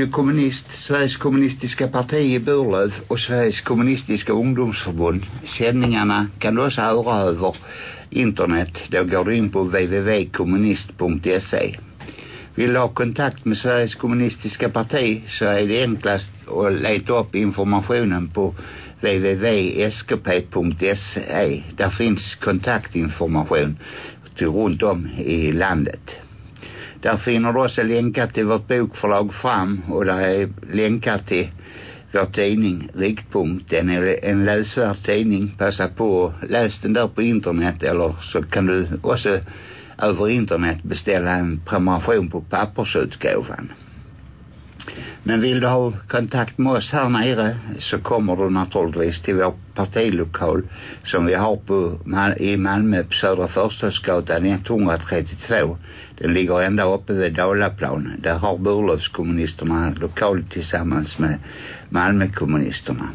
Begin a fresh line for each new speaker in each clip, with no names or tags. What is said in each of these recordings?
nu Kommunist, Sveriges kommunistiska parti i Burlöv och Sveriges kommunistiska ungdomsförbund. Sändningarna kan du också höra över internet. Då går du in på www.kommunist.se. Vill du ha kontakt med Sveriges kommunistiska parti så är det enklast att leta upp informationen på www.skp.se. Där finns kontaktinformation till runt om i landet. Där finner du också länkar till vårt bokförlag Fram och där är länkar till vår tidning Riktpunkt. Den är en läsvärd tidning. Passa på att läs den där på internet eller så kan du också över internet beställa en prenumeration på pappersutgåvan. Men vill du ha kontakt med oss här nere så kommer du naturligtvis till vår partilokal som vi har på, i Malmö på Södra Förstadsgatan 132. Den ligger ända uppe vid Dalaplan. Där har Burlövskommunisterna lokal tillsammans med Malmökommunisterna.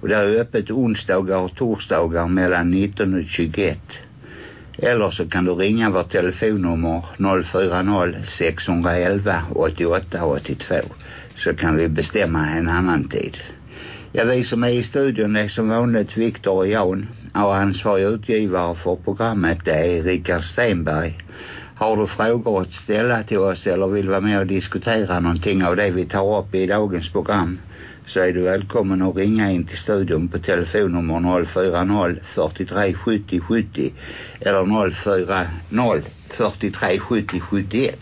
Och det är öppet onsdagar och torsdagar mellan 19 och 21. Eller så kan du ringa vårt telefonnummer 040 611 88 82 så kan vi bestämma en annan tid. Ja, vi som är i studion är som vanligt Viktor och Jan och ansvarig utgivare för programmet det är Rickard Stenberg. Har du frågor att ställa till oss eller vill vara med och diskutera någonting av det vi tar upp i dagens program så är du välkommen att ringa in till studion på telefonnummer 040 43 70 70 eller 040 43 70 71.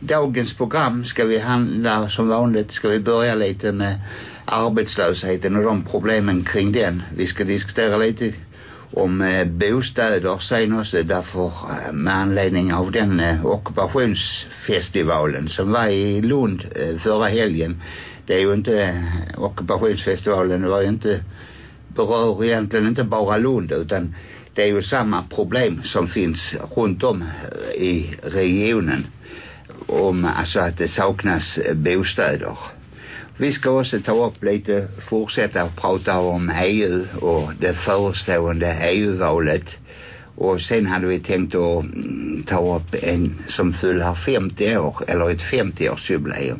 Dagens program ska vi handla som vanligt ska vi börja lite med arbetslösheten och de problemen kring den. Vi ska diskutera lite om eh, bostäder sen också eh, därför eh, med anledning av den eh, ockupationsfestivalen som var i Lund eh, förra helgen. Det är ju inte eh, ockupationsfestivalen var ju inte berör egentligen inte bara Lund utan det är ju samma problem som finns runt om eh, i regionen om alltså att det saknas bostäder. Vi ska också ta upp lite, fortsätta att prata om EU och det förestående EU-valet. Och sen hade vi tänkt att mm, ta upp en som fyller 50 år, eller ett 50-årsjubileum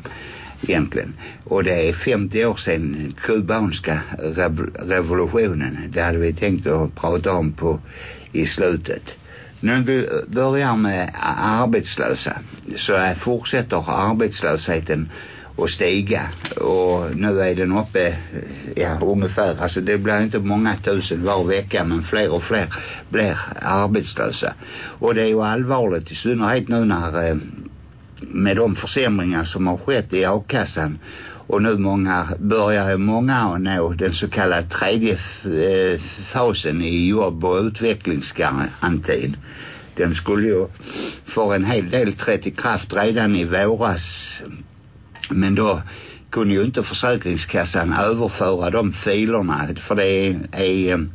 egentligen. Och det är 50 år sedan kubanska revolutionen. Det hade vi tänkt att prata om på i slutet. När vi börjar med arbetslösa så fortsätter arbetslösheten att stiga och nu är den uppe ja ungefär alltså det blir inte många tusen var vecka men fler och fler blir arbetslösa och det är ju allvarligt i synnerhet nu när eh, med de försämringar som har skett i a-kassan. Och nu många börjar många att nå den så kallade tredje eh, fasen i jobb och utvecklingsgarantin. Den skulle ju för en hel del trätt i kraft redan i våras. Men då kunde ju inte försäkringskassan överföra de filerna för det är, är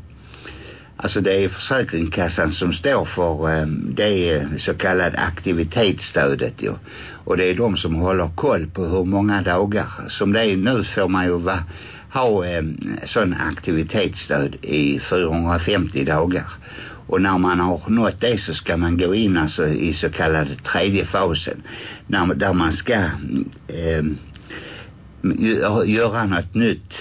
Alltså det är Försäkringskassan som står för ehm, det eh, så kallade aktivitetsstödet ju. Och det är de som håller koll på hur många dagar. Som det är nu får man ju va, ha ehm, sån aktivitetsstöd i 450 dagar. Och när man har nått det så ska man gå in alltså i så kallade tredje fasen. När, där man ska eh, Eh, göra något nytt,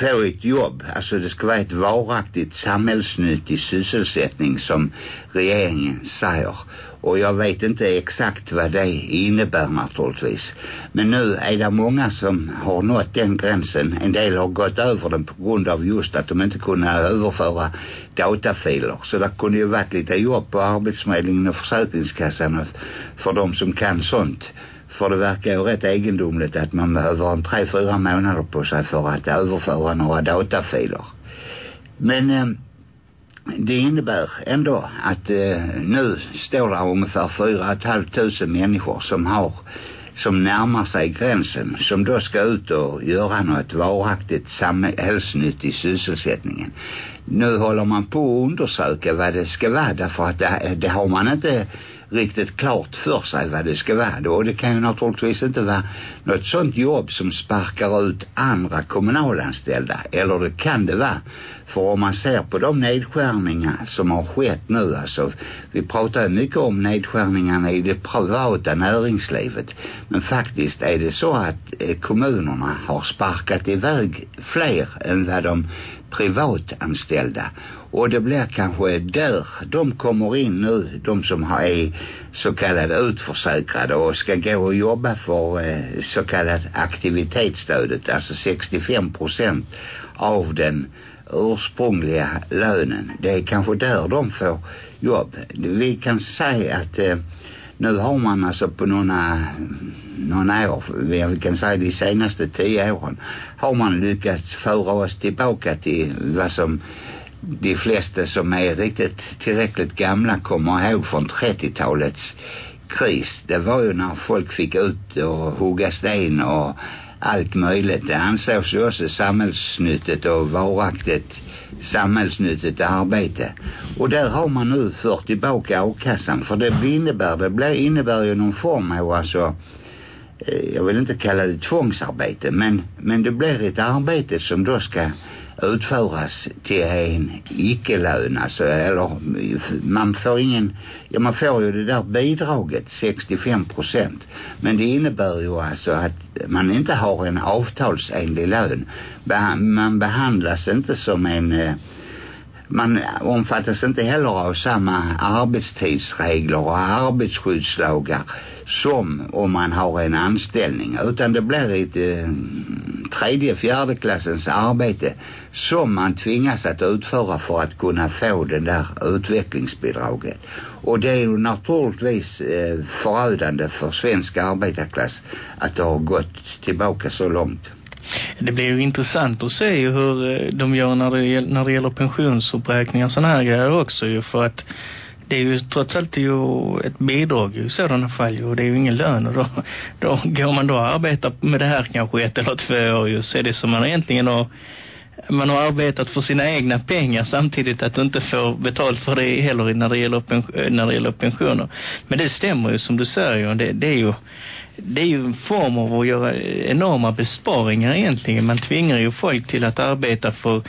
få ett jobb. Alltså det ska vara ett varaktigt samhällsnyttig sysselsättning som regeringen säger. Och jag vet inte exakt vad det innebär naturligtvis. Men nu är det många som har nått den gränsen. En del har gått över den på grund av just att de inte kunde överföra datafiler. Så det kunde ju varit lite jobb på Arbetsförmedlingen och Försäkringskassan för de som kan sånt. För det verkar ju rätt egendomligt att man behöver en tre, fyra månader på sig för att överföra några datafiler. Men eh, det innebär ändå att eh, nu står det ungefär fyra och ett halvt tusen människor som har som närmar sig gränsen som då ska ut och göra något varaktigt samhällsnytt i sysselsättningen. Nu håller man på att undersöka vad det ska vara därför att det, det har man inte riktigt klart för sig vad det ska vara då. Och det kan ju naturligtvis inte vara något sånt jobb som sparkar ut andra kommunalanställda. Eller det kan det vara. För om man ser på de nedskärningar som har skett nu, alltså vi pratar ju mycket om nedskärningarna i det privata näringslivet. Men faktiskt är det så att eh, kommunerna har sparkat iväg fler än vad de privatanställda. Och det blir kanske där de kommer in nu de som har är så kallade utförsäkrade och ska gå och jobba för eh, så kallat aktivitetsstödet alltså 65 procent av den ursprungliga lönen. Det är kanske där de får jobb. Vi kan säga att eh, nu har man alltså på några, eh, några år, vi kan säga de senaste tio åren, har man lyckats föra oss tillbaka till vad som de flesta som är riktigt tillräckligt gamla kommer ihåg från 30-talets kris. Det var ju när folk fick ut och hugga sten och allt möjligt. Det ansågs ju också samhällsnyttigt och varaktigt samhällsnyttigt arbete. Och där har man nu fört tillbaka a-kassan. För det innebär, det blir, innebär ju någon form av alltså eh, jag vill inte kalla det tvångsarbete men, men det blir ett arbete som då ska utföras till en icke-lön alltså, eller man får ingen ja man får ju det där bidraget 65 procent. Men det innebär ju alltså att man inte har en avtalsenlig lön. Man behandlas inte som en eh, man omfattas inte heller av samma arbetstidsregler och arbetsskyddslagar som om man har en anställning utan det blir ett eh, tredje fjärde klassens arbete som man tvingas att utföra för att kunna få den där utvecklingsbidraget. Och det är ju naturligtvis eh, förödande för svensk arbetarklass att det har gått tillbaka så långt.
Det blir ju intressant att se hur eh, de gör när det, när det gäller pensionsuppräkningar och sådana här grejer också ju för att det är ju trots allt ju ett bidrag i sådana fall och det är ju ingen lön och då, då går man då och arbetar med det här kanske ett eller två år ju så är det som man egentligen har man har arbetat för sina egna pengar samtidigt att du inte får betalt för det heller när det gäller, när det gäller pensioner. Men det stämmer ju som du säger, det, det är ju det är ju en form av att göra enorma besparingar egentligen. Man tvingar ju folk till att arbeta för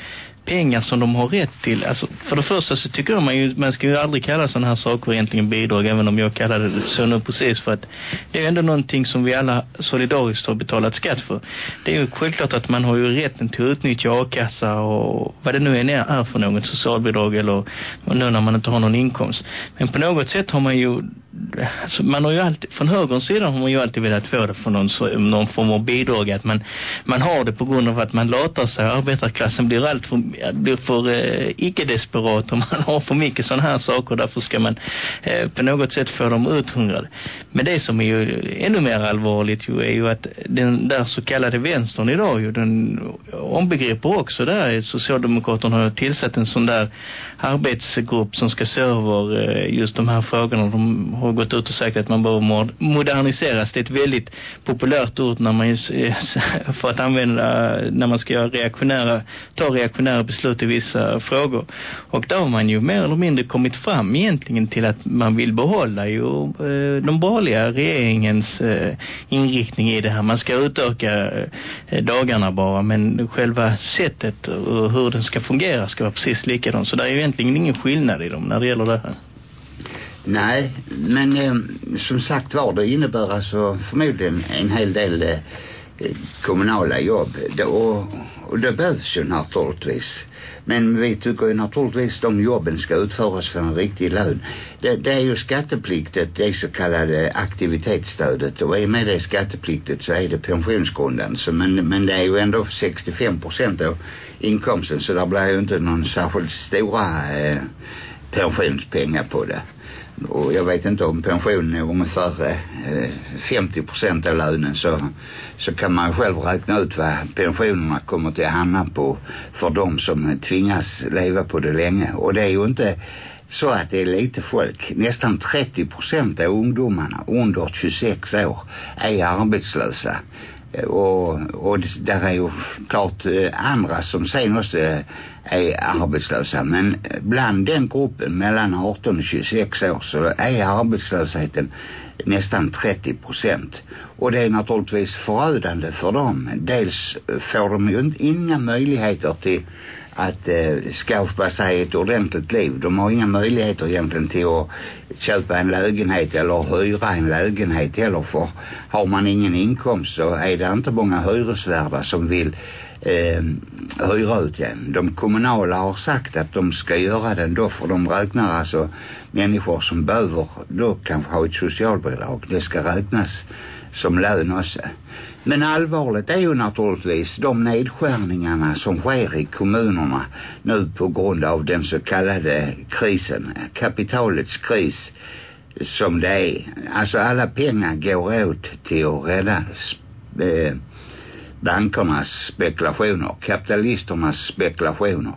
pengar som de har rätt till. Alltså, för det första så tycker jag man ju, man ska ju aldrig kalla sådana här saker egentligen bidrag, även om jag kallar det så nu precis för att det är ändå någonting som vi alla solidariskt har betalat skatt för. Det är ju självklart att man har ju rätten till att utnyttja a-kassa och vad det nu än är för något socialbidrag eller nu när man inte har någon inkomst. Men på något sätt har man ju alltså man har ju alltid, från högerns sida har man ju alltid velat få det för någon, någon form av bidrag att man, man har det på grund av att man latar sig arbetarklassen blir allt för, blir för eh, icke-desperat om man har för mycket sådana här saker därför ska man eh, på något sätt få dem uthungrade. Men det som är ju ännu mer allvarligt ju är ju att den där så kallade vänstern idag ju, den ombegriper också där Socialdemokraterna har tillsatt en sån där arbetsgrupp som ska se över eh, just de här frågorna. De har gått ut och sagt att man behöver moderniseras. Det är ett väldigt populärt ord när man för att använda när man ska göra reaktionära, ta reaktionära beslut i vissa frågor. Och då har man ju mer eller mindre kommit fram egentligen till att man vill behålla ju eh, de borgerliga regeringens eh, inriktning i det här. Man ska utöka eh, dagarna bara men själva sättet och hur den ska fungera ska vara precis likadant. Så det är ju egentligen ingen skillnad i dem när det gäller det här.
Nej, men eh, som sagt var det innebär alltså förmodligen en hel del eh, kommunala jobb. Det, och, och det behövs ju naturligtvis. Men vi tycker ju naturligtvis de jobben ska utföras för en riktig lön. Det, det är ju skattepliktigt, det så kallade aktivitetsstödet. Och i och med det skattepliktigt så är det pensionsgrunden. Så, men, men det är ju ändå 65 procent av inkomsten. Så där blir ju inte någon särskilt stora eh, pensionspengar på det och jag vet inte om pensionen är ungefär eh, 50 procent av lönen så, så kan man själv räkna ut vad pensionerna kommer till att hamna på för de som tvingas leva på det länge och det är ju inte så att det är lite folk. Nästan 30 procent av ungdomarna under 26 år är arbetslösa. Eh, och, och där är ju klart eh, andra som sen också är arbetslösa men eh, bland den gruppen mellan 18 och 26 år så är arbetslösheten nästan 30 procent och det är naturligtvis förödande för dem dels får de ju inga möjligheter till att eh, skaffa sig ett ordentligt liv. De har inga möjligheter egentligen till att köpa en lägenhet eller hyra en lägenhet heller för har man ingen inkomst så är det inte många hyresvärdar som vill eh, hyra ut den. De kommunala har sagt att de ska göra den då för de räknar alltså människor som behöver då kanske ha ett socialbidrag. Det ska räknas som lön också. Men allvarligt är ju naturligtvis de nedskärningarna som sker i kommunerna nu på grund av den så kallade krisen, kapitalets kris som det är. Alltså alla pengar går åt till att rädda eh, bankernas spekulationer, kapitalisternas spekulationer.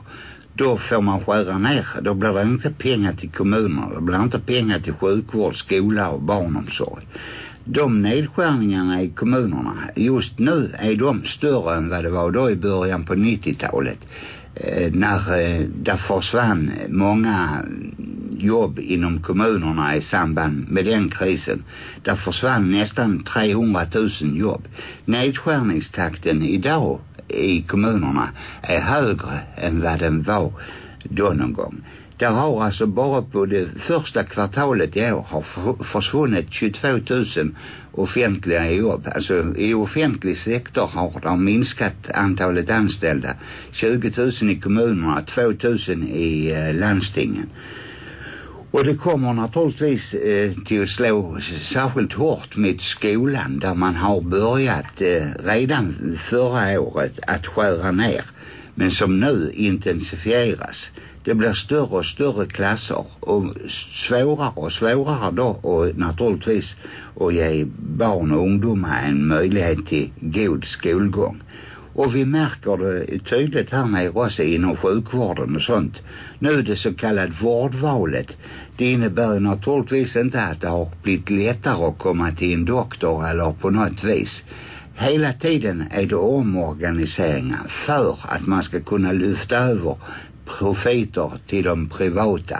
Då får man skära ner. Då blir det inte pengar till kommunerna. Det blir inte pengar till sjukvård, skola och barnomsorg de nedskärningarna i kommunerna just nu är de större än vad det var då i början på 90-talet eh, när det där försvann många jobb inom kommunerna i samband med den krisen. Där försvann nästan 300 000 jobb. Nedskärningstakten idag i kommunerna är högre än vad den var då någon gång. Där har alltså bara på det första kvartalet i år har försvunnit 22 000 offentliga jobb. Alltså i offentlig sektor har de minskat antalet anställda. 20 000 i kommunerna, 2 000 i eh, landstingen. Och det kommer naturligtvis eh, till att slå särskilt hårt mot skolan där man har börjat eh, redan förra året att skära ner men som nu intensifieras det blir större och större klasser och svårare och svårare då och naturligtvis att ge barn och ungdomar en möjlighet till god skolgång. Och vi märker det tydligt här nere också inom sjukvården och sånt. Nu det så kallade vårdvalet. Det innebär naturligtvis inte att det har blivit lättare att komma till en doktor eller på något vis. Hela tiden är det omorganiseringar för att man ska kunna lyfta över profiter till de privata.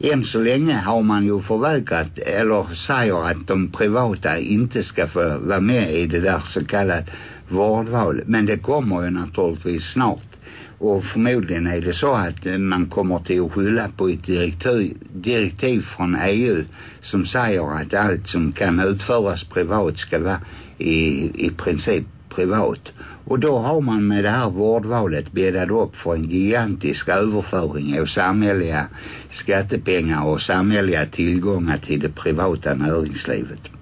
Än så länge har man ju förvägrat eller säger att de privata inte ska få vara med i det där så kallade vårdval. Men det kommer ju naturligtvis snart. Och förmodligen är det så att man kommer till att skylla på ett direktiv, direktiv från EU som säger att allt som kan utföras privat ska vara i, i princip privat. Och då har man med det här vårdvalet bäddat upp för en gigantisk överföring av samhälleliga skattepengar och samhälleliga tillgångar till det privata näringslivet.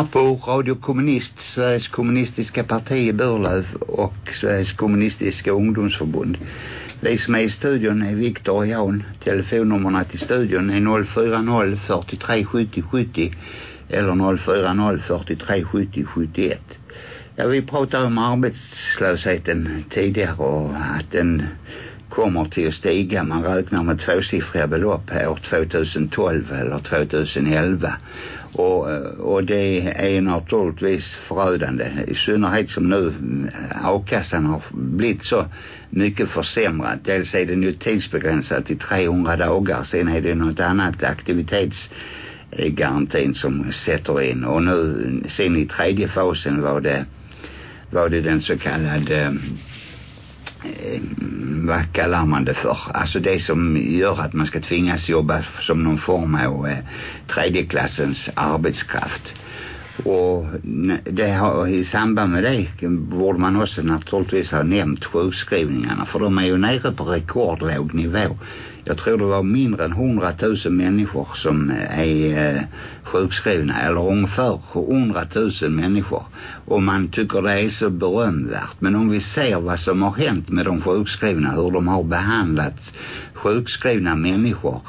Lyssnar på Radio Kommunist, Sveriges kommunistiska parti i Burlöv och Sveriges kommunistiska ungdomsförbund. Vi som är i studion är Viktor och Jan. Telefonnummerna till studion är 040 43 70 70. eller 040 43 70 71. Ja, vi pratade om arbetslösheten tidigare och att den kommer till att stiga. Man räknar med tvåsiffriga belopp här år 2012 eller 2011. Och, eh, och det är naturligtvis förödande. I synnerhet som nu eh, a-kassan har blivit så mycket försämrad. Dels är den ju tidsbegränsad till 300 dagar. Sen är det något annat aktivitetsgarantin som sätter in. Och nu sen i tredje fasen var det var det den så kallade eh, Eh, vad kallar man det för? Alltså det som gör att man ska tvingas jobba som någon form av eh, tredjeklassens arbetskraft. Och det har, i samband med det borde man också naturligtvis ha nämnt sjukskrivningarna för de är ju nere på rekordlåg nivå. Jag tror det var mindre än hundratusen människor som eh, är eh, sjukskrivna eller ungefär hundratusen människor. Och man tycker det är så berömvärt. Men om vi ser vad som har hänt med de sjukskrivna, hur de har behandlat sjukskrivna människor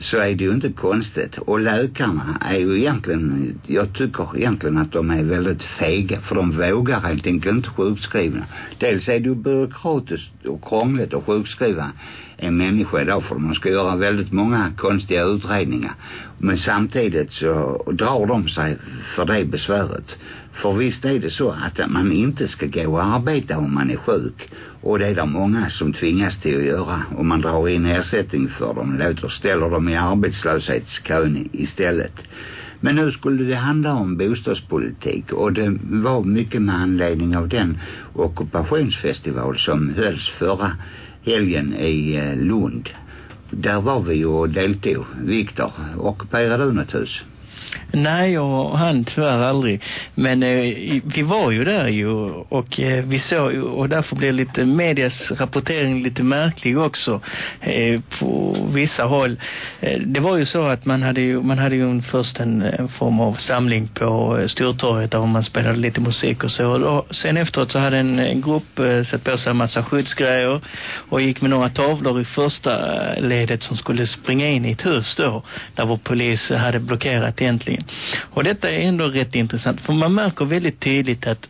så är det ju inte konstigt. Och läkarna är ju egentligen, jag tycker egentligen att de är väldigt fega för de vågar helt enkelt inte sjukskriva. Dels är det ju byråkratiskt och krångligt att sjukskriva en människa idag för man ska göra väldigt många konstiga utredningar. Men samtidigt så drar de sig för det besväret. För visst är det så att man inte ska gå och arbeta om man är sjuk. Och det är det många som tvingas till att göra. Och man drar in ersättning för dem. Låter, ställer dem i arbetslöshetskön istället. Men nu skulle det handla om bostadspolitik och det var mycket med anledning av den ockupationsfestival som hölls förra helgen i eh, Lund. Där var vi och deltog. Viktor, ockuperade du något hus?
Nej, jag han tyvärr aldrig. Men eh, vi var ju där ju och eh, vi såg ju, och därför blev lite medias rapportering lite märklig också eh, på vissa håll. Eh, det var ju så att man hade ju, man hade ju en, först en, en form av samling på eh, Stortorget där man spelade lite musik och så. Och då, sen efteråt så hade en, en grupp eh, satt på sig en massa skyddsgrejer och gick med några tavlor i första eh, ledet som skulle springa in i ett hus då där vår polis hade blockerat egentligen. Och detta är ändå rätt intressant för man märker väldigt tydligt att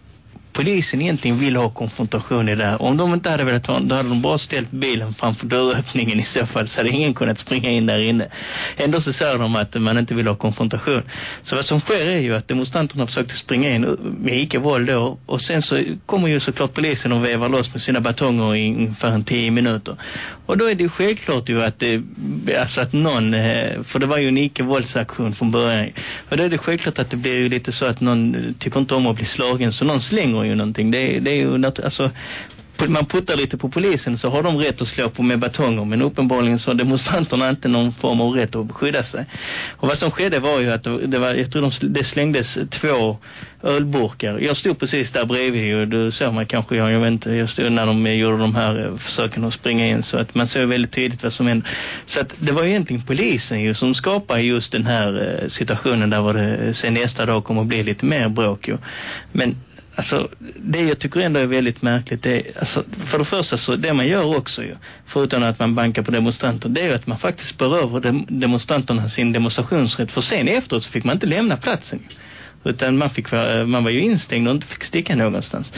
polisen egentligen vill ha konfrontation i det här. Om de inte hade velat ha då hade de bara ställt bilen framför dörröppningen i så fall så hade ingen kunnat springa in där inne. Ändå så säger de att man inte vill ha konfrontation. Så vad som sker är ju att demonstranterna försökte springa in med icke-våld då och sen så kommer ju såklart polisen och vevar loss med sina batonger i ungefär en tio minuter. Och då är det ju självklart ju att det, alltså att någon, eh, för det var ju en icke-våldsaktion från början. Och då är det självklart att det blir ju lite så att någon eh, tycker inte om att bli slagen så någon slänger ju någonting. Det, det är ju något, alltså man puttar lite på polisen så har de rätt att slå på med batonger men uppenbarligen så har demonstranterna inte någon form av rätt att skydda sig. Och vad som skedde var ju att det var, jag tror de, det slängdes två ölburkar. Jag stod precis där bredvid och du såg mig kanske, jag, jag vet inte, jag stod när de gjorde de här eh, försöken att springa in så att man såg väldigt tydligt vad som hände. Så att det var ju egentligen polisen ju som skapade just den här eh, situationen där var det eh, sen nästa dag kommer att bli lite mer bråk ju. Men Alltså, det jag tycker ändå är väldigt märkligt det är, alltså, för det första så, det man gör också ju, förutom att man bankar på demonstranter, det är ju att man faktiskt berövar dem, demonstranterna sin demonstrationsrätt, för sen efteråt så fick man inte lämna platsen. Utan man, fick, eh, man var ju instängd och inte fick sticka någonstans.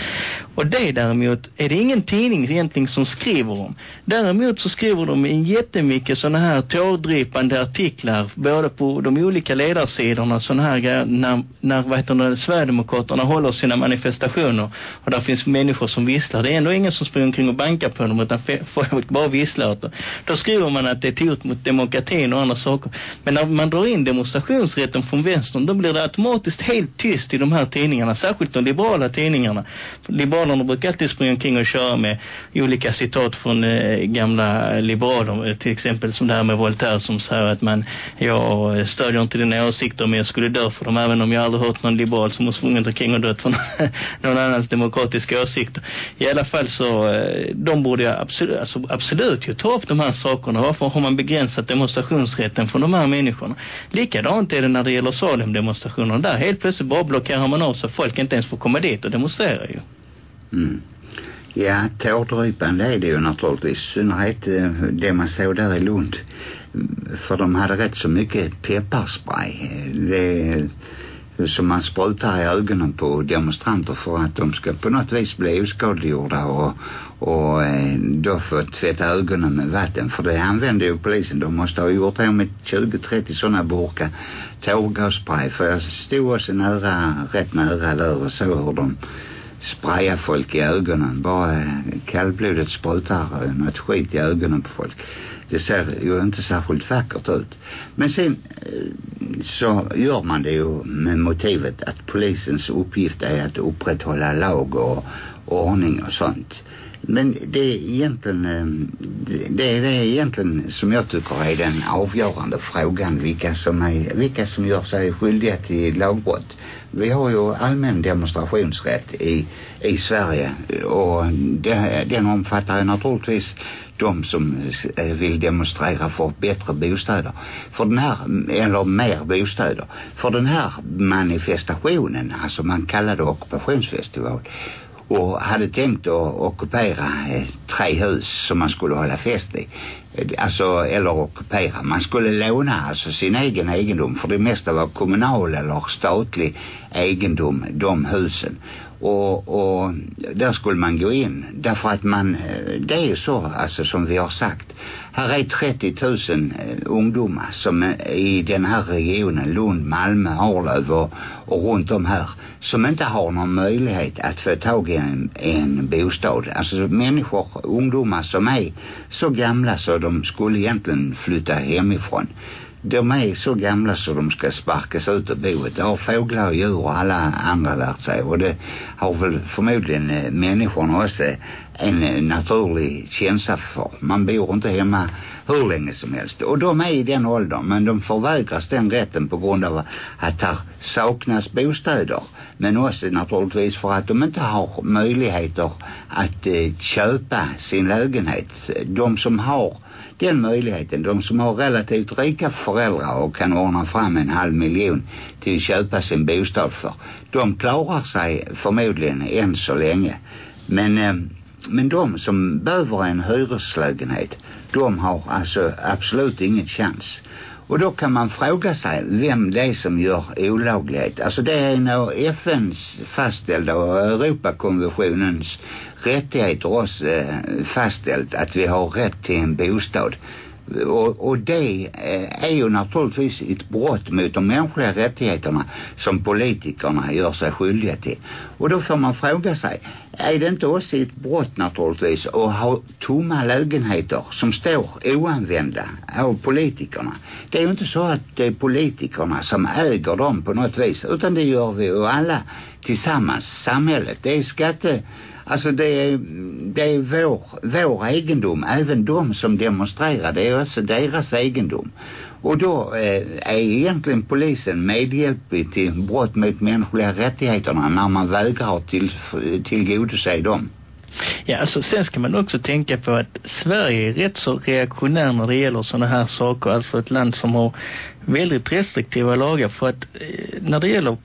Och det däremot är det ingen tidning egentligen som skriver om. Däremot så skriver de en jättemycket sådana här tårdripande artiklar både på de olika ledarsidorna sådana här grejer när, när vad heter det, Sverigedemokraterna håller sina manifestationer och där finns människor som visslar. Det är ändå ingen som springer omkring och bankar på dem utan folk bara visslar åt dem. Då skriver man att det är ett hot mot demokratin och andra saker. Men när man drar in demonstrationsrätten från vänstern då blir det automatiskt helt helt tyst i de här tidningarna, särskilt de liberala tidningarna. Liberalerna brukar alltid springa omkring och köra med olika citat från eh, gamla liberaler, eh, till exempel som det här med Voltaire som säger att man, jag eh, stödjer inte dina åsikter men jag skulle dö för dem även om jag aldrig hört någon liberal som har sprungit omkring och dött för någon annans demokratiska åsikter. I alla fall så, eh, de borde jag absolut, alltså, absolut ju ta upp de här sakerna. Varför har man begränsat demonstrationsrätten för de här människorna? Likadant är det när det gäller Salem-demonstrationerna. Där helt plötsligt bara blockerar man av så folk inte ens får komma dit och demonstrera ju.
Mm. Ja, tårdrypande är det ju naturligtvis. synnerhet eh, det man såg där i Lund. För de hade rätt så mycket pepparspray. Det som man sprutar i ögonen på demonstranter för att de ska på något vis bli oskadliggjorda och, och eh, då få tvätta ögonen med vatten för det använde ju polisen. De måste ha gjort här med 20-30 sådana burkar tårgasspray för jag stod också nära rätt nära där och såg hur de spraya folk i ögonen. Bara eh, kallblodet sprutar eh, något skit i ögonen på folk. Det ser ju inte särskilt vackert ut. Men sen så gör man det ju med motivet att polisens uppgift är att upprätthålla lag och ordning och sånt men det är egentligen eh, det är det egentligen som jag tycker är den avgörande frågan vilka som är vilka som gör sig skyldiga till lagbrott. Vi har ju allmän demonstrationsrätt i, i Sverige och det, den omfattar naturligtvis de som eh, vill demonstrera för bättre bostäder för den här, eller mer bostäder. För den här manifestationen alltså man kallar det ockupationsfestival och hade tänkt att ockupera eh, tre hus som man skulle hålla fest i. Eh, alltså eller ockupera. Man skulle låna alltså sin egen egendom för det mesta var kommunal eller statlig egendom de husen och, och där skulle man gå in. Därför att man eh, det är ju så alltså som vi har sagt. Här är 30 000 eh, ungdomar som i den här regionen Lund, Malmö, Arlöv och, och runt om här som inte har någon möjlighet att få tag i en, en bostad. Alltså människor, ungdomar som är så gamla så de skulle egentligen flytta hemifrån de är så gamla så de ska sparkas ut och boet. det har fåglar och djur och alla andra lärt sig. Och det har väl förmodligen eh, människorna också en eh, naturlig känsla för. Man bor inte hemma hur länge som helst. Och de är i den åldern men de förvägras den rätten på grund av att här saknas bostäder. Men också naturligtvis för att de inte har möjligheter att eh, köpa sin lägenhet. De som har den möjligheten. De som har relativt rika föräldrar och kan ordna fram en halv miljon till att köpa sin bostad för de klarar sig förmodligen än så länge. Men eh, men de som behöver en hyreslägenhet de har alltså absolut ingen chans och då kan man fråga sig vem det är som gör olaglighet. Alltså det är nog FNs fastställda och Europakonventionens rättigheter oss eh, fastställt att vi har rätt till en bostad och, och det eh, är ju naturligtvis ett brott mot de mänskliga rättigheterna som politikerna gör sig skyldiga till. Och då får man fråga sig, är det inte också ett brott naturligtvis att ha tomma lägenheter som står oanvända av politikerna? Det är ju inte så att det är politikerna som äger dem på något vis, utan det gör vi ju alla tillsammans, samhället. Det är skatte Alltså det är, det är vår, vår egendom. Även de som demonstrerar, det är också deras egendom. Och då eh, är egentligen polisen medhjälplig till brott mot mänskliga rättigheterna när man vägrar till, tillgodose dem.
Ja, alltså sen ska man också tänka på att Sverige är rätt så reaktionär när det gäller sådana här saker. Alltså ett land som har väldigt restriktiva lagar för att eh, när det gäller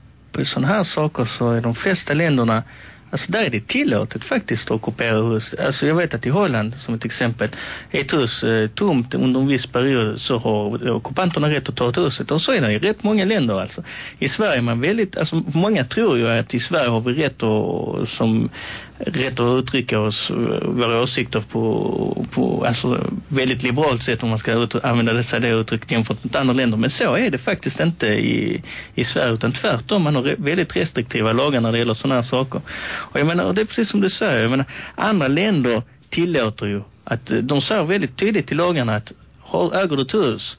sådana här saker så är de flesta länderna Alltså där är det tillåtet faktiskt att ockupera hus. Alltså jag vet att i Holland som ett exempel är ett hus eh, tomt under en viss period så har ockupanterna rätt att ta ett huset. Och så är det i rätt många länder alltså. I Sverige är man väldigt, alltså många tror ju att i Sverige har vi rätt att, som rätt att uttrycka oss eh, våra åsikter på, på alltså väldigt liberalt sätt om man ska ut, använda dessa det uttrycket jämfört med andra länder. Men så är det faktiskt inte i, i Sverige utan tvärtom. Man har väldigt restriktiva lagar när det gäller sådana här saker. Och jag menar, det är precis som du säger. Jag menar, andra länder tillåter ju att eh, de säger väldigt tydligt i lagarna att äger du ett hus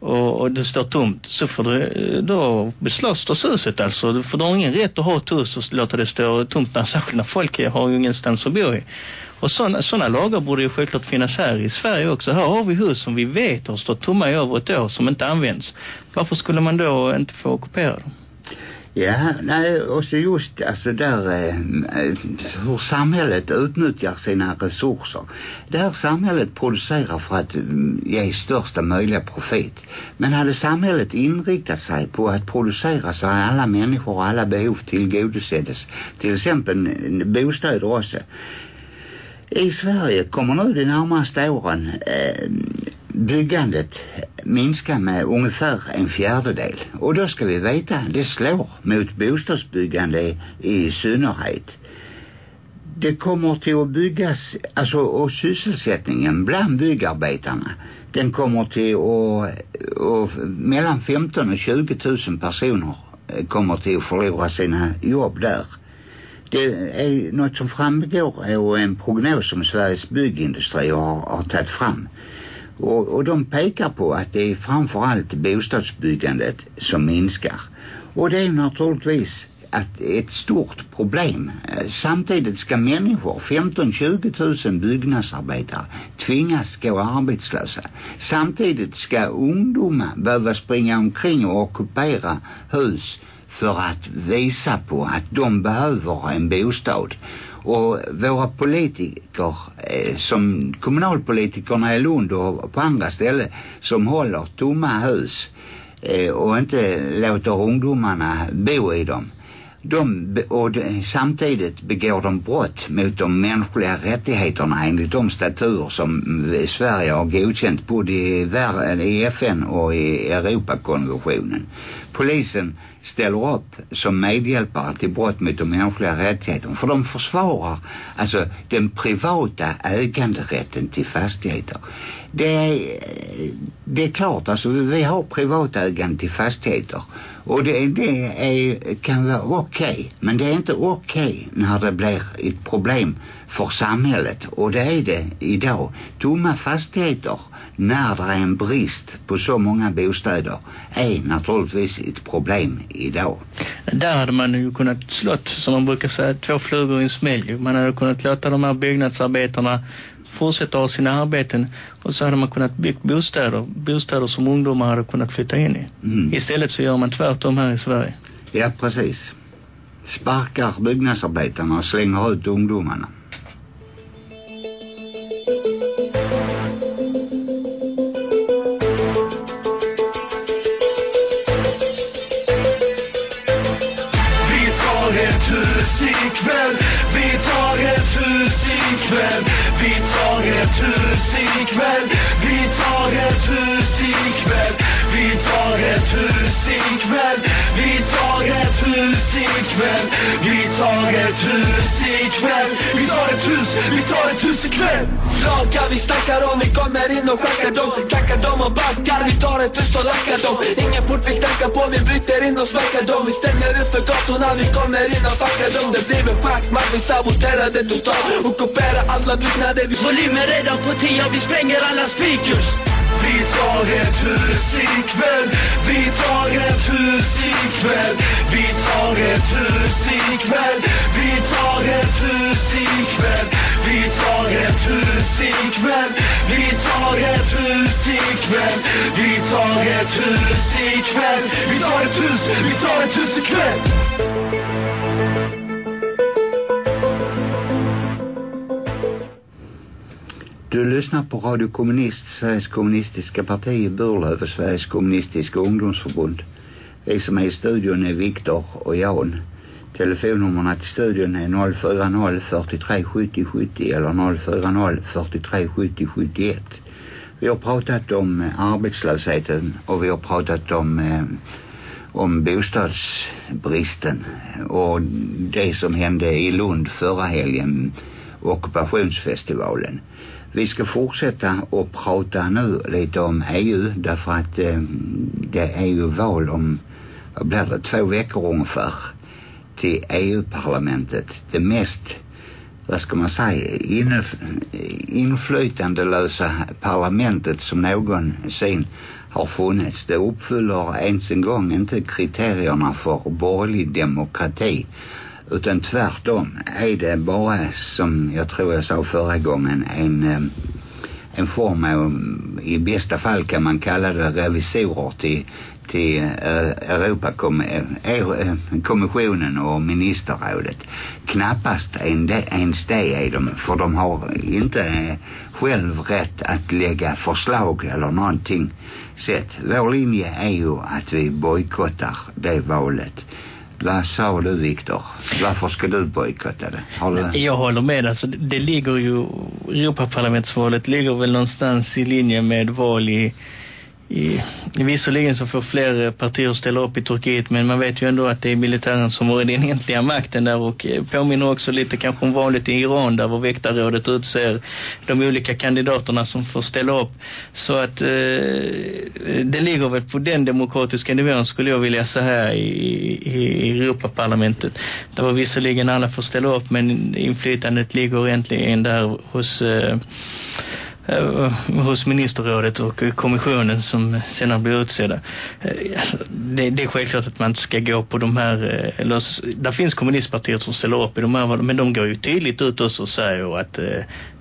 och, och det står tomt så får du eh, då beslagtas huset alltså. För du har ingen rätt att ha ett hus och låta det stå tomt när, särskilt när folk har ju ingenstans att bo i. Och sådana, sådana lagar borde ju självklart finnas här i Sverige också. Här har vi hus som vi vet har stått tomma i över ett år som inte används. Varför skulle man då inte få ockupera dem?
Ja, nej, och så just alltså där eh, hur samhället utnyttjar sina resurser. Det här samhället producerar för att mm, ge största möjliga profit. Men hade samhället inriktat sig på att producera så att alla människor och alla behov tillgodoseddes, till exempel mm, bostäder också. I Sverige kommer nu de närmaste åren eh, byggandet minskar med ungefär en fjärdedel. Och då ska vi veta, det slår mot bostadsbyggande i synnerhet. Det kommer till att byggas, alltså och sysselsättningen bland byggarbetarna den kommer till att, och mellan 15 och 20 000 personer eh, kommer till att förlora sina jobb där. Det är något som framgår och en prognos som Sveriges byggindustri har, har tagit fram. Och, och de pekar på att det är framförallt bostadsbyggandet som minskar. Och det är naturligtvis att ett stort problem. Eh, samtidigt ska människor, 15-20 000 byggnadsarbetare, tvingas gå arbetslösa. Samtidigt ska ungdomar behöva springa omkring och ockupera hus för att visa på att de behöver en bostad. Och våra politiker, eh, som kommunalpolitikerna i Lund och på andra ställen, som håller tomma hus eh, och inte låter ungdomarna bo i dem de, och de, samtidigt begår de brott mot de mänskliga rättigheterna enligt de statuer som Sverige har godkänt både i, i FN och i Europakonventionen. Polisen ställer upp som medhjälpare till brott mot de mänskliga rättigheterna för de försvarar alltså den privata äganderätten till fastigheter det är, eh, det är klart alltså vi har privatägande till fastigheter och det, det är, kan vara okej okay, men det är inte okej okay när det blir ett problem för samhället och det är det idag tomma fastigheter när det är en brist på så många bostäder är naturligtvis ett problem idag.
Där hade man ju kunnat slått, som man brukar säga, två flugor i en smäll. Man hade kunnat låta de här byggnadsarbetarna fortsätta ha sina arbeten och så hade man kunnat bygga bostäder, bostäder som ungdomar hade kunnat flytta in i. Mm. Istället så gör man tvärtom här i Sverige.
Ja, precis. Sparkar byggnadsarbetarna och slänger ut ungdomarna.
Vi kommer in och schackar dem Klackar dem och backar, vi tar ett hus och lackar dem. Ingen port vi knackar på, vi bryter in och smackar dem. Vi ställer upp för gatorna, vi kommer in och fuckar dem. Det blir en schackmatch, vi saboterar det totalt. Ockuperar alla byggnader, vi
Volymen redan på 10, vi spränger alla speakers.
Vi tar ett hus ikväll, vi tar ett hus ikväll Vi tar ett hus ikväll, vi tar ett hus ikväll vi tar ett hus ikväll, vi tar ett hus ikväll Vi tar ett hus ikväll, vi tar ett hus, vi tar ett hus ikväll
Du lyssnar på Radio Kommunist, Sveriges kommunistiska parti i Burlöv och Sveriges kommunistiska ungdomsförbund. Vi som är i studion är Viktor och Jan. Telefonnummerna till studion är 040 43 70 70 eller 040 43 70 71. Vi har pratat om eh, arbetslösheten och vi har pratat om eh, om bostadsbristen och det som hände i Lund förra helgen ockupationsfestivalen. Vi ska fortsätta och prata nu lite om EU därför att eh, det är ju val om, vad blir det, två veckor ungefär till EU-parlamentet. Det mest, vad ska man säga, inf inflytandelösa parlamentet som någonsin har funnits. Det uppfyller ens en gång inte kriterierna för borgerlig demokrati utan tvärtom är det bara som jag tror jag sa förra gången en en form av i bästa fall kan man kalla det revisorer till till eh, Europakommissionen eh, eh, och ministerrådet knappast en de, ens det är de för de har inte själv rätt att lägga förslag eller någonting sett vår linje är ju att vi bojkottar det valet Vad sa du Viktor? Varför ska du bojkotta det? Har du...
Jag håller med. Alltså, det, det ligger ju, Europaparlamentsvalet ligger väl någonstans i linje med val i i, visserligen så får fler eh, partier ställa upp i Turkiet men man vet ju ändå att det är militären som har den egentliga makten där och eh, påminner också lite kanske om vanligt i Iran där vår väktarrådet utser de olika kandidaterna som får ställa upp. Så att eh, det ligger väl på den demokratiska nivån skulle jag vilja säga i, i, i Europaparlamentet. Där var visserligen alla får ställa upp men inflytandet ligger egentligen där hos eh, Eh, hos ministerrådet och kommissionen som senare blir utsedda. Eh, det, det är självklart att man inte ska gå på de här, eh, eller, där finns kommunistpartiet som ställer upp i de här, men de går ju tydligt ut också och säger att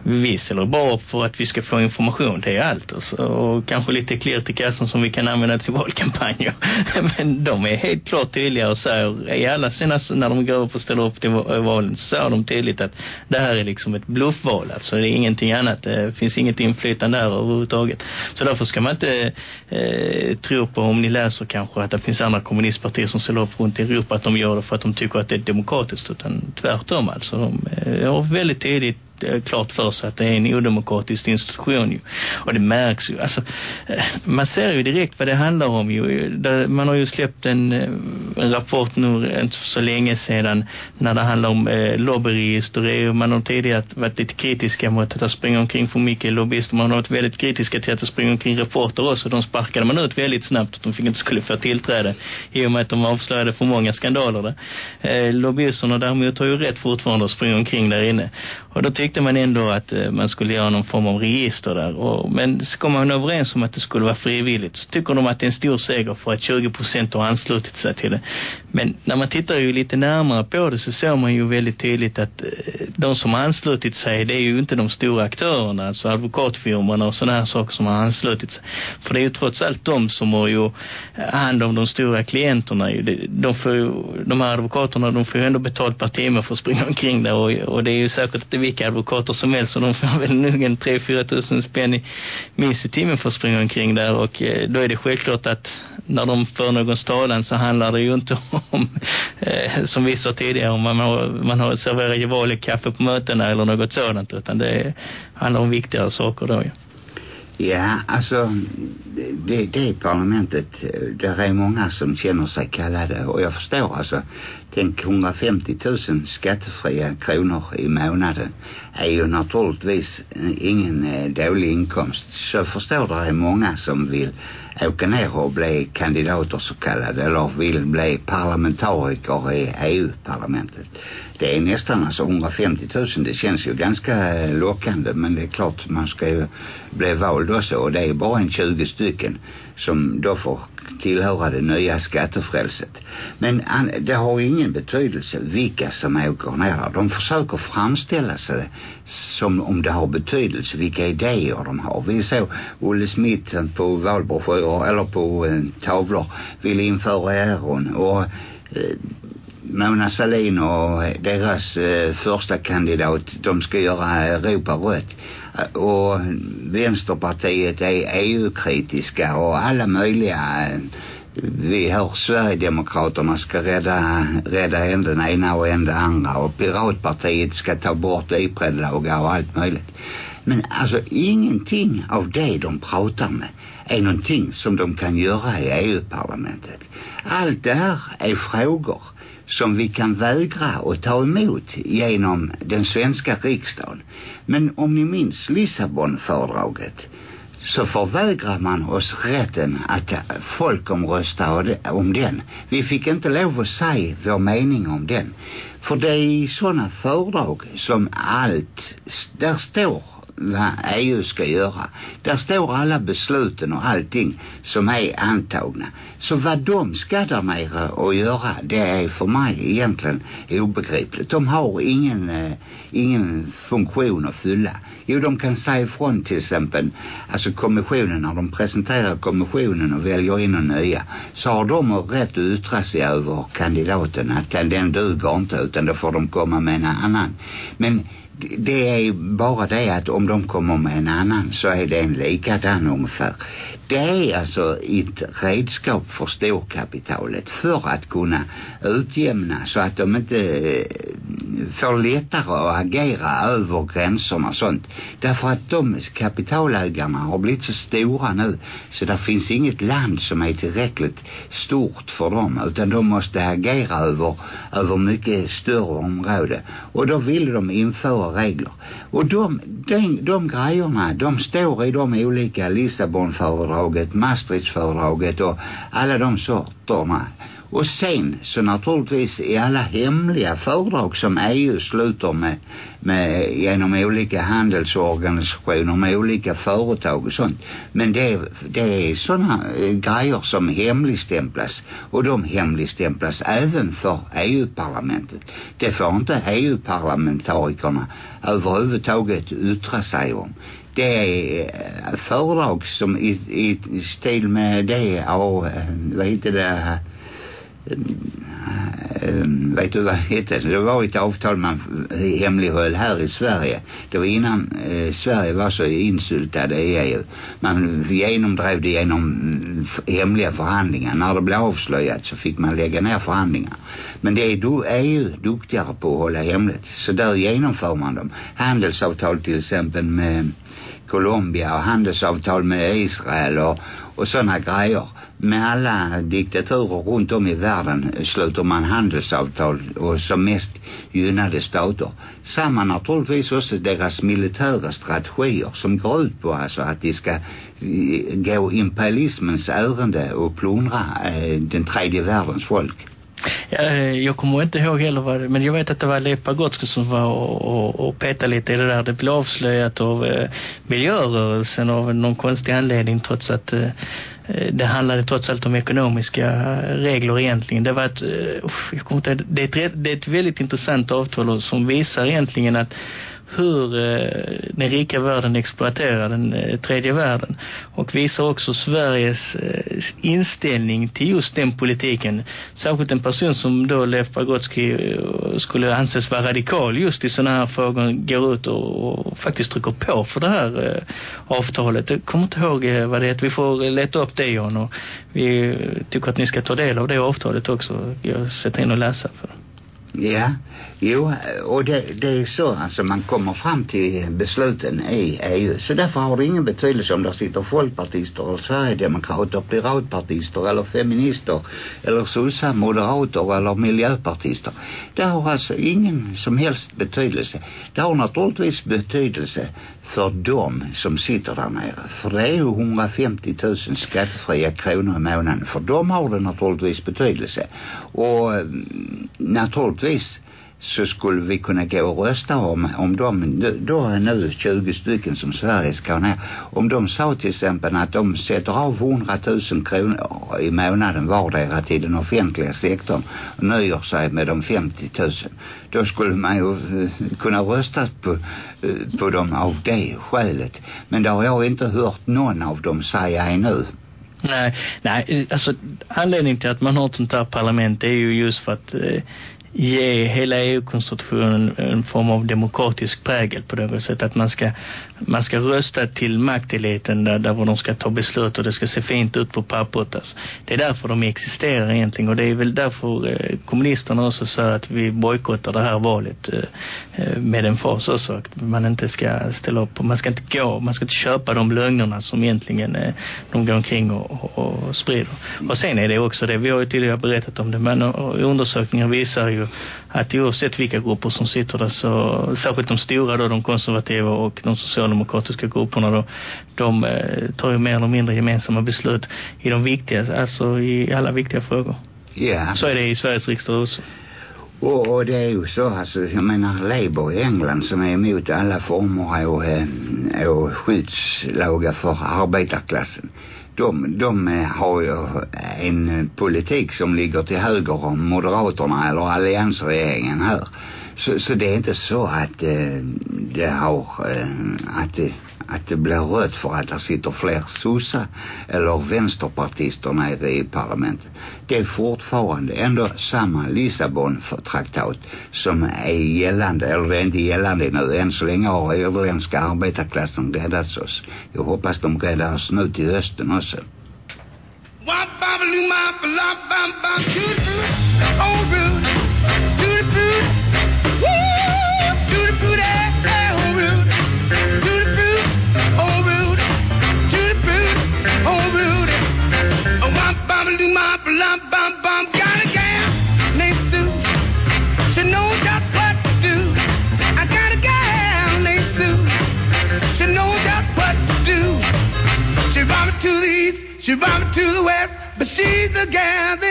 vi ställer bara upp för att vi ska få information, det är allt. Och, så, och kanske lite klirr till kassan som vi kan använda till valkampanjer. Men de är helt klart tydliga och säger, i alla sina, när de går upp och ställer upp till valen så säger de tydligt att det här är liksom ett bluffval. Alltså det är ingenting annat, det finns inget inflytande där överhuvudtaget. Så därför ska man inte eh, tro på om ni läser kanske att det finns andra kommunistpartier som ställer upp runt i Europa att de gör det för att de tycker att det är demokratiskt utan tvärtom alltså. De eh, har väldigt tidigt Eh, klart för sig att det är en odemokratisk institution ju. Och det märks ju. Alltså, eh, man ser ju direkt vad det handlar om ju. Man har ju släppt en, eh, en rapport nu inte så länge sedan när det handlar om eh, lobbyregister. Man har tidigare varit lite kritiska mot att det springer omkring för mycket lobbyister. Man har varit väldigt kritiska till att det springer omkring rapporter också. De sparkade man ut väldigt snabbt att de fick inte skulle få tillträde i och med att de avslöjade för många skandaler där. Eh, lobbyisterna däremot har ju rätt fortfarande att springa omkring där inne. Och då tyckte man ändå att eh, man skulle göra någon form av register där. Och, men så kom man överens om att det skulle vara frivilligt så tycker de att det är en stor seger för att 20% har anslutit sig till det. Men när man tittar ju lite närmare på det så ser man ju väldigt tydligt att eh, de som har anslutit sig det är ju inte de stora aktörerna, alltså advokatfirmorna och sådana här saker som har anslutit sig. För det är ju trots allt de som har ju eh, hand om de stora klienterna. De, får ju, de här advokaterna de får ju ändå betalt per timme för att springa omkring där och, och det är ju säkert att det vilka advokater som helst så de får väl nog en 3-4 tusen spänn i minst i timmen för att springa omkring där och eh, då är det självklart att när de för någon talan så handlar det ju inte om eh, som vi sa tidigare om man har, man har serverat vanlig kaffe på mötena eller något sådant utan det handlar om viktigare saker då ju. Ja.
Ja, alltså det, det parlamentet, där är många som känner sig kallade och jag förstår alltså, tänk 150 000 skattefria kronor i månaden är ju naturligtvis ingen eh, dålig inkomst. Så jag förstår det är många som vill åka ner och bli kandidater så kallade eller vill bli parlamentariker i EU-parlamentet. Det är nästan alltså 150 000. Det känns ju ganska lockande men det är klart man ska ju bli vald också och det är bara en 20 stycken som då får tillhöra det nya skattefrälset. Men an, det har ingen betydelse vilka som åker ner där. De försöker framställa sig som om det har betydelse vilka idéer de har. Vi såg Olle Smith på valbroschyrer eller på eh, tavlor vill införa äron och eh, Mona Salin och deras eh, första kandidat de ska göra Europa rött och Vänsterpartiet är EU-kritiska och alla möjliga eh, vi hör Sverigedemokraterna ska rädda, rädda en den ena och en den andra och Piratpartiet ska ta bort IPRED-lagar och allt möjligt. Men alltså ingenting av det de pratar med är någonting som de kan göra i EU-parlamentet. Allt det här är frågor som vi kan vägra att ta emot genom den svenska riksdagen. Men om ni minns Lissabonfördraget så förvägrar man oss rätten att folkomrösta om den. Vi fick inte lov att säga vår mening om den. För det är i sådana fördrag som allt, där står EU ska göra. Där står alla besluten och allting som är antagna. Så vad de ska där nere och göra, det är för mig egentligen obegripligt. De har ingen, eh, ingen funktion att fylla. Jo, de kan säga ifrån till exempel, alltså kommissionen, när de presenterar kommissionen och väljer in en nya, så har de rätt att yttra sig över kandidaten, att den duger inte, utan då får de komma med en annan. Men det- är bara det att om de kommer med en annan så är det en likadan ungefär. Det är alltså ett redskap för storkapitalet för att kunna utjämna så att de inte eh, får lättare att agera över gränserna och sånt. Därför att de kapitalägarna har blivit så stora nu så det finns inget land som är tillräckligt stort för dem utan de måste agera över, över mycket större område. Och då vill de införa regler. Och de, de, de grejerna, de står i de olika Lissabonfördraget, Maastrichtfördraget och alla de sorterna. Och sen så naturligtvis i alla hemliga fördrag som EU sluter med, med genom olika handelsorganisationer med olika företag och sånt. Men det, det är sådana eh, grejer som hemligstämplas och de hemligstämplas även för EU-parlamentet. Det får inte EU-parlamentarikerna överhuvudtaget yttra sig om. Det är eh, föredrag fördrag som i, i stil med det, och eh, vad heter det, Ehm, vet du vad det hette? Det var ett avtal man hemlighöll här i Sverige. Det var innan eh, Sverige var så insultade i EU. Man genomdrev det genom mm, hemliga förhandlingar. När det blev avslöjat så fick man lägga ner förhandlingar. Men det är då EU duktigare på att hålla hemligt. Så där genomför man dem. Handelsavtal till exempel med Colombia och handelsavtal med Israel och, och sådana grejer. Med alla diktaturer runt om i världen sluter man handelsavtal och som mest gynnade stater. Samma naturligtvis också deras militära strategier som går ut på alltså att de ska eh, gå imperialismens ärende och plundra eh, den tredje världens folk.
Ja, eh, jag kommer inte ihåg heller vad det, men jag vet att det var Leif Pagrotsky som var och, och, och petade lite i det där. Det blev avslöjat av eh, miljörörelsen av någon konstig anledning trots att eh, Eh, det handlade trots allt om ekonomiska regler egentligen. Det var ett, eh, uff, jag kommer inte, ihåg- det, är ett, rätt- det är ett väldigt intressant avtal och som visar egentligen att hur eh, den rika världen exploaterar den eh, tredje världen och visar också Sveriges eh, inställning till just den politiken. Särskilt en person som då Leif Pagrotsky eh, skulle anses vara radikal just i sådana här frågor går ut och, och faktiskt trycker på för det här eh, avtalet. Jag kommer inte ihåg eh, vad det är. Vi får leta upp det John och vi eh, tycker att ni ska ta del av det avtalet också. Jag sätter in och läsa för.
Ja, jo, och det, det är så alltså man kommer fram till besluten i EU. Så därför har det ingen betydelse om där sitter folkpartister eller sverigedemokrater, piratpartister eller feminister eller sossar, moderater eller miljöpartister. Det har alltså ingen som helst betydelse. Det har naturligtvis betydelse för dem som sitter där nere. För det är ju 150 000 skattefria kronor i månaden. För dem har det naturligtvis betydelse. Och mm, naturligtvis så skulle vi kunna gå och rösta om, om de, då är nu 20 stycken som Sverige ska ha ner. Om de sa till exempel att de sätter av 100 000 kronor i månaden vardera till den offentliga sektorn och nöjer sig med de 50 000. Då skulle man ju eh, kunna rösta på, eh, på dem av det skälet. Men det har jag inte hört någon av dem säga ännu.
Nej, nej, alltså anledningen till att man har ett sånt här parlament är ju just för att eh, ge hela EU-konstitutionen en form av demokratisk prägel på något sätt. att man ska, man ska rösta till makteliten där, där de ska ta beslut och det ska se fint ut på pappret. Alltså. Det är därför de existerar egentligen och det är väl därför eh, kommunisterna också säger att vi bojkottar det här valet eh, eh, med en fas också. Att man inte ska ställa upp och man ska inte gå, man ska inte köpa de lögnerna som egentligen eh, de går omkring och, och, och sprider. Och sen är det också det, vi har ju tidigare berättat om det, men undersökningar visar ju att oavsett vilka grupper som sitter där så, särskilt de stora då, de konservativa och de socialdemokratiska grupperna då, de eh, tar ju mer eller mindre gemensamma beslut i de viktiga, alltså i alla viktiga frågor.
Ja.
Så är det i Sveriges riksdag också.
Och, och det är ju så, alltså, jag menar Labour i England som är emot alla former av, eh, av skyddslagar för arbetarklassen. De, de har ju en politik som ligger till höger om Moderaterna eller alliansregeringen här. Så, så det är inte så att eh, øh, det har, eh, øh, att det att det blir rött för att det sitter fler sossar eller vänsterpartister nere i parlamentet. Det är fortfarande ändå samma Lissabon-traktat som är gällande, eller det är inte gällande nu. Än så länge har irländska arbetarklassen räddats oss. Jag hoppas de räddar oss nu till hösten också.
She
together.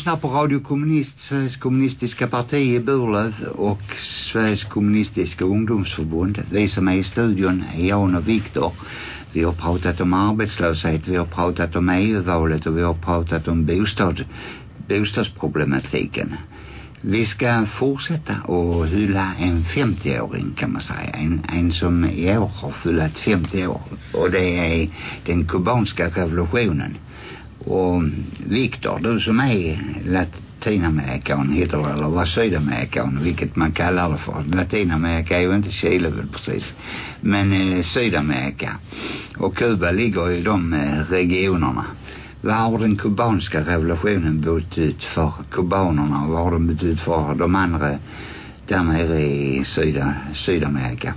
Lyssnar på Radio Kommunist, Sveriges kommunistiska parti i Burlöv och Sveriges kommunistiska ungdomsförbund. Vi som är i studion är Jan och Viktor. Vi har pratat om arbetslöshet, vi har pratat om EU-valet och vi har pratat om bostad, bostadsproblematiken. Vi ska fortsätta att hylla en 50-åring kan man säga. En, en som i år har fyllt 50 år. Och det är den kubanska revolutionen. Och Viktor, du som är latinamerikan heter det, eller var sydamerikan, vilket man kallar det för. Latinamerika är ju inte Chile väl precis. Men eh, Sydamerika. Och Kuba ligger i de eh, regionerna. Vad har den kubanska revolutionen betytt för kubanerna och vad har den betytt för de andra där nere i Syda, Sydamerika?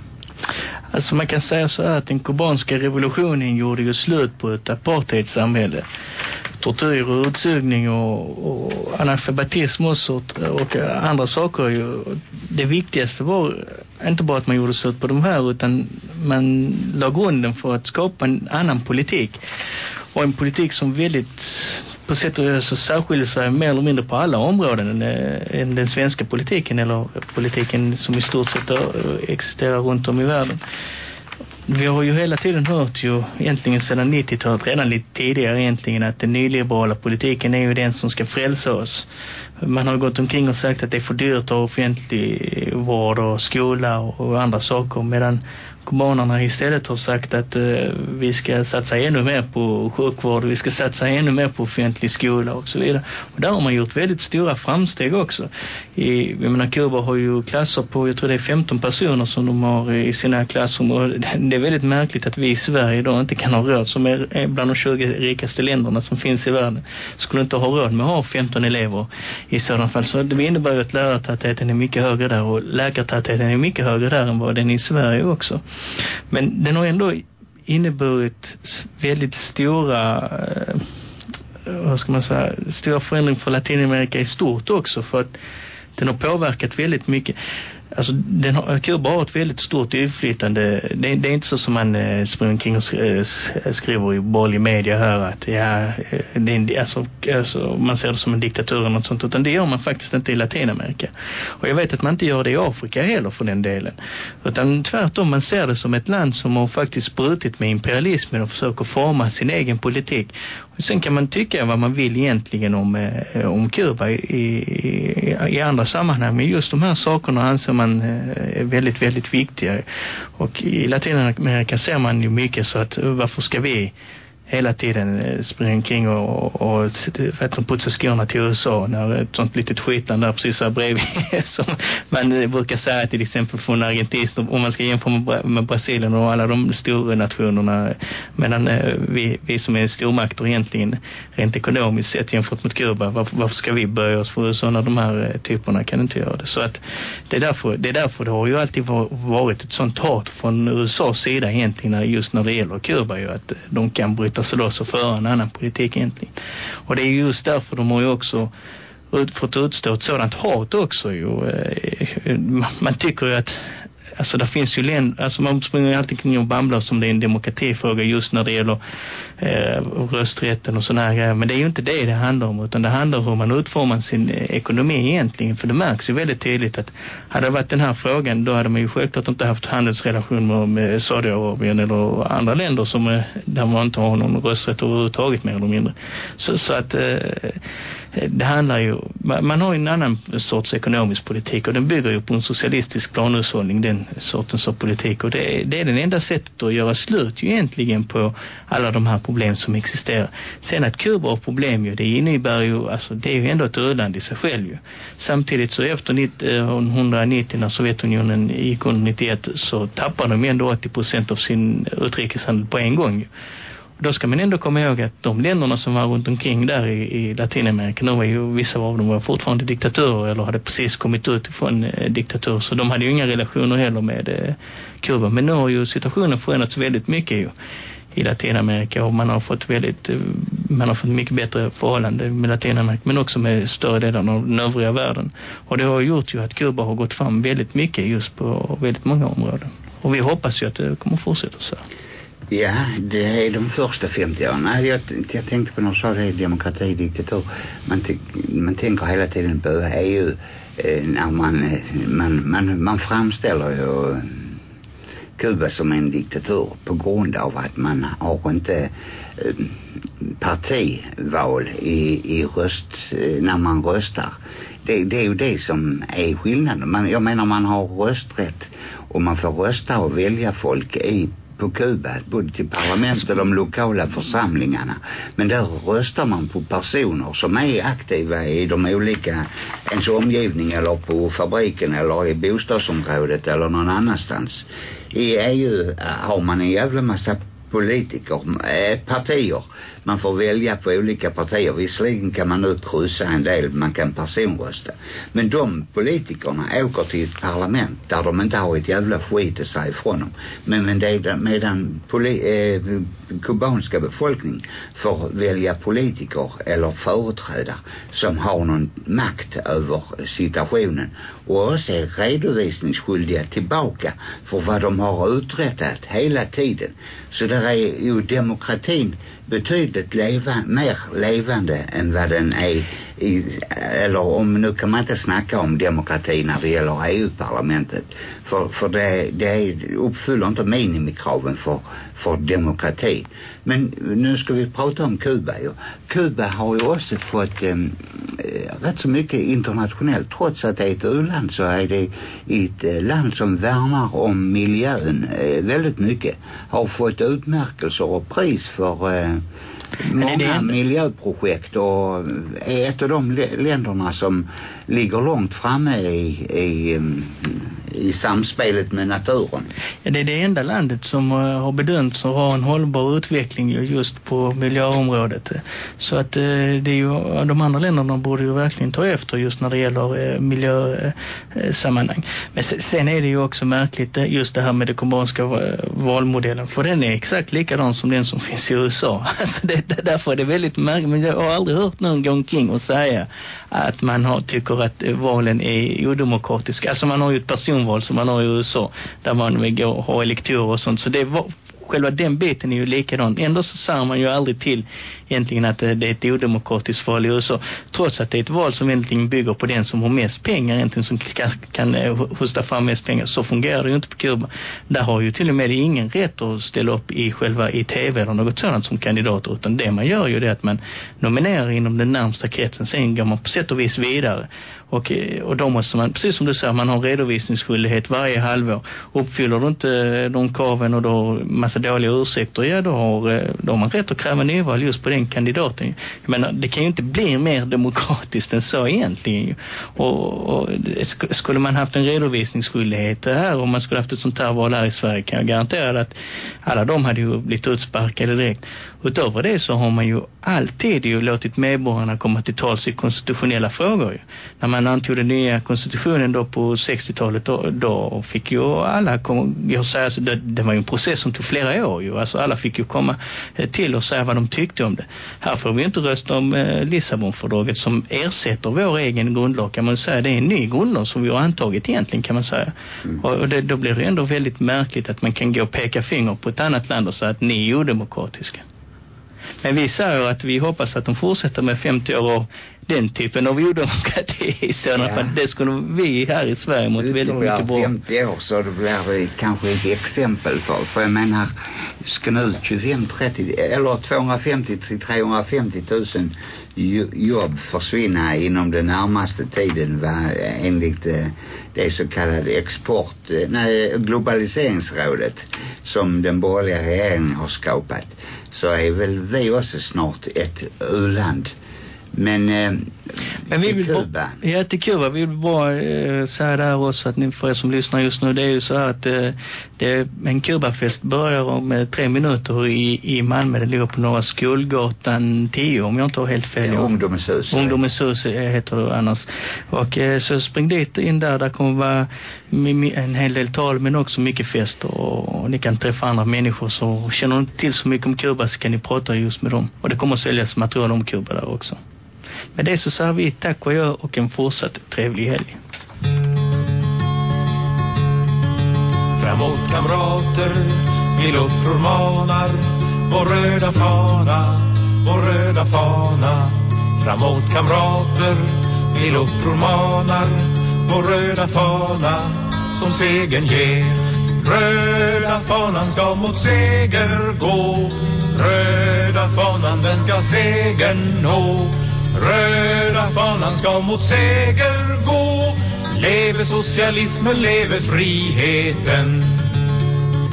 Alltså man kan säga så här att den kubanska revolutionen gjorde ju slut på ett apartheidsamhälle. Tortyr och utsugning och, och analfabetism också och, och andra saker. Ju. Det viktigaste var inte bara att man gjorde slut på de här utan man la grunden för att skapa en annan politik. Och en politik som väldigt på sätt och vis särskiljer sig mer eller mindre på alla områden än, eh, än den svenska politiken eller politiken som i stort sett eh, existerar runt om i världen. Vi har ju hela tiden hört ju egentligen sedan 90-talet, redan lite tidigare egentligen, att den nyliberala politiken är ju den som ska frälsa oss. Man har gått omkring och sagt att det är för dyrt att ha offentlig vård och skola och andra saker medan kubanerna istället har sagt att eh, vi ska satsa ännu mer på sjukvård, vi ska satsa ännu mer på offentlig skola och så vidare. Och där har man gjort väldigt stora framsteg också. I, jag menar, Kuba har ju klasser på, jag tror det är 15 personer som de har eh, i sina klassrum och det är väldigt märkligt att vi i Sverige då inte kan ha råd som är bland de 20 rikaste länderna som finns i världen. Skulle inte ha råd med att ha 15 elever i sådana fall. Så det innebär ju att lärartätheten är mycket högre där och läkartätheten är mycket högre där än vad den är i Sverige också. Men den har ändå inneburit väldigt stora eh, vad ska man säga, stora förändring för Latinamerika i stort också för att den har påverkat väldigt mycket alltså den har, Kuba har ett väldigt stort inflytande. Det, det är inte så som man eh, springer omkring och eh, eh, skriver i borgerlig media här att ja, eh, det är en, alltså, alltså, man ser det som en diktatur eller något sånt utan det gör man faktiskt inte i Latinamerika. Och jag vet att man inte gör det i Afrika heller för den delen. Utan tvärtom man ser det som ett land som har faktiskt brutit med imperialismen och försöker forma sin egen politik. Och sen kan man tycka vad man vill egentligen om, eh, om Kuba i, i, i andra sammanhang men just de här sakerna anser man man eh, är väldigt, väldigt viktiga. Och i Latinamerika ser man ju mycket så att varför ska vi hela tiden eh, springer omkring och, och, och för att putsar skorna till USA när ett sånt litet skitland där precis här bredvid. Som man eh, brukar säga till exempel från Argentin om man ska jämföra med med Brasilien och alla de stora nationerna medan vi, vi som är stormakter egentligen rent ekonomiskt sett jämfört mot Kuba varför, varför ska vi börja oss för USA när de här typerna? Kan inte göra det. Så att det är därför det, är därför det har ju alltid varit ett sånt hat från USAs sida egentligen just när det gäller Kuba ju att de kan bryta sig loss och föra en annan politik egentligen. Och det är just därför de har ju också ut, fått utstå ett sådant hat också ju. Eh, man tycker ju att alltså det finns ju länder, alltså man springer alltid kring och bamblar som det är en demokratifråga just när det gäller eh, rösträtten och sådana här grejer. Men det är ju inte det det handlar om utan det handlar om hur man utformar sin eh, ekonomi egentligen. För det märks ju väldigt tydligt att hade det varit den här frågan då hade man ju självklart inte haft handelsrelationer med Saudiarabien eller andra länder som, eh, där man inte har någon rösträtt överhuvudtaget mer eller mindre. Så, så att eh, det handlar ju, man har ju en annan sorts ekonomisk politik och den bygger ju på en socialistisk planhushållning, den sortens av politik och det, det är den enda sättet att göra slut ju egentligen på alla de här problem som existerar. Sen att Kuba har problem ju, det innebär ju, alltså det är ju ändå ett öland i sig själv ju. Samtidigt så efter 1990 eh, när Sovjetunionen gick under 91 så tappar de ändå 80% av sin utrikeshandel på en gång ju. Då ska man ändå komma ihåg att de länderna som var runt omkring där i, i Latinamerika, de var ju, vissa av dem var fortfarande diktaturer eller hade precis kommit ut från eh, diktatur. Så de hade ju inga relationer heller med eh, Kuba. Men nu har ju situationen förändrats väldigt mycket ju i Latinamerika och man har fått väldigt eh, man har fått mycket bättre förhållande med Latinamerika men också med större delen av den övriga världen. Och det har gjort ju att Kuba har gått fram väldigt mycket just på väldigt många områden. Och vi hoppas ju att det kommer fortsätta så.
Ja, det är de första 50 åren. Jag, jag tänkte på när du sa det demokrati, diktatur. Man, man tänker hela tiden på EU eh, när man, eh, man, man, man framställer ju Kuba som en diktatur på grund av att man har inte eh, partival i, i röst, eh, när man röstar. Det, det är ju det som är skillnaden. Man, jag menar man har rösträtt och man får rösta och välja folk i på Kuba, både till parlamentet och de lokala församlingarna. Men där röstar man på personer som är aktiva i de olika, ens omgivning eller på fabriken eller i bostadsområdet eller någon annanstans. I EU eh, har man en jävla massa politiker, eh, partier. Man får välja på olika partier. Visserligen kan man nu kryssa en del, man kan personrösta. Men de politikerna åker till ett parlament där de inte har ett jävla skit att säga ifrån dem. Men, men det är medan poli, eh, kubanska befolkning får välja politiker eller företrädare som har någon makt över situationen och också är redovisningsskyldiga tillbaka för vad de har uträttat hela tiden. Så där är ju demokratin betydligt leva, mer levande än vad den är i, eller om nu kan man inte snacka om demokrati när det gäller EU-parlamentet för, för det, det uppfyller inte minimikraven för, för demokrati. Men nu ska vi prata om Kuba ju. Kuba har ju också fått eh, rätt så mycket internationellt. Trots att det är ett u-land så är det ett eh, land som värnar om miljön eh, väldigt mycket. Har fått utmärkelser och pris för eh, många det det miljöprojekt och är ett av de länderna som ligger långt framme i, i, i samspelet med naturen.
Ja, det är det enda landet som uh, har bedömts att ha en hållbar utveckling just på miljöområdet. Så att uh, det är ju, de andra länderna borde ju verkligen ta efter just när det gäller uh, miljösammanhang. Men sen är det ju också märkligt just det här med den kubanska valmodellen. För den är exakt likadan som den som finns i USA. Alltså det, därför är det väldigt märkligt. Men jag har aldrig hört någon gång King och säga att man har, tycker att valen är odemokratiska. Alltså man har ju ett personval som man har i USA där man vill gå ha elektorer och sånt. Så det var, själva den biten är ju likadan. Ändå så säger man ju aldrig till egentligen att eh, det är ett odemokratiskt val i USA. Trots att det är ett val som egentligen bygger på den som har mest pengar, egentligen som kan, kan eh, hosta fram mest pengar. Så fungerar det ju inte på Kuba. Där har ju till och med ingen rätt att ställa upp i själva i tv eller något sådant som kandidater. Utan det man gör ju det att man nominerar inom den närmsta kretsen. Sen går man på sätt och vis vidare. Och, eh, och då måste man, precis som du säger, man har redovisningsskyldighet varje halvår. Uppfyller du inte de kraven och då massa dåliga ursäkter, ja då har, eh, då har man rätt att kräva nyval just på den kandidaten. Jag menar, det kan ju inte bli mer demokratiskt än så egentligen. Och, och skulle man haft en redovisningsskyldighet här om man skulle haft ett sånt här val här i Sverige kan jag garantera att alla de hade ju blivit utsparkade direkt. Utöver det så har man ju alltid ju låtit medborgarna komma till tals i konstitutionella frågor. Ju. När man antog den nya konstitutionen då på 60-talet då, då fick ju alla komma, jag säger, det, det var ju en process som tog flera flera år ju. Alltså alla fick ju komma eh, till och säga vad de tyckte om det. Här får vi inte rösta om eh, Lissabonfördraget som ersätter vår egen grundlag kan man säga. Det är en ny grundlag som vi har antagit egentligen kan man säga. Mm. Och, och det, då blir det ändå väldigt märkligt att man kan gå och peka finger på ett annat land och säga att ni är odemokratiska. Men vi säger att vi hoppas att de fortsätter med 50 år och den typen av odemokrati i sådana ja. fall. Det skulle vi här i Sverige mot väldigt mycket bra.
50 år så det blir det kanske ett exempel för. För jag menar, ska nu 25, 30 eller 250 till 350 000 jobb försvinna inom den närmaste tiden va, enligt det, det så kallade export, nej, globaliseringsrådet som den borgerliga regeringen har skapat så är väl vi också snart ett uland men, eh,
Men vi vill Kuba. Ja, till Kuba. Vi vill bara eh, säga där också att ni för er som lyssnar just nu, det är ju så att eh, det, en Kubafest börjar om eh, tre minuter i, i Malmö. Det ligger på Norra Skolgatan 10 om jag inte har helt fel.
Ja, Ungdomens hus.
Ungdomens hus heter det annars. Och eh, så spring dit in där. Där kommer vara en hel del tal men också mycket fest och, och ni kan träffa andra människor så känner ni inte till så mycket om Kuba så kan ni prata just med dem. Och det kommer att säljas material om Kuba där också. Med det så säger vi tack och jag och en fortsatt trevlig helg.
Framåt kamrater, vi uppror manar Vår röda fana, vår röda fana. Framåt kamrater, vi uppror manar Vår röda fana som segern ger. Röda fanan ska mot seger gå Röda fanan den ska segern nå. Röda fanan ska mot seger gå. Leve socialismen, leve friheten.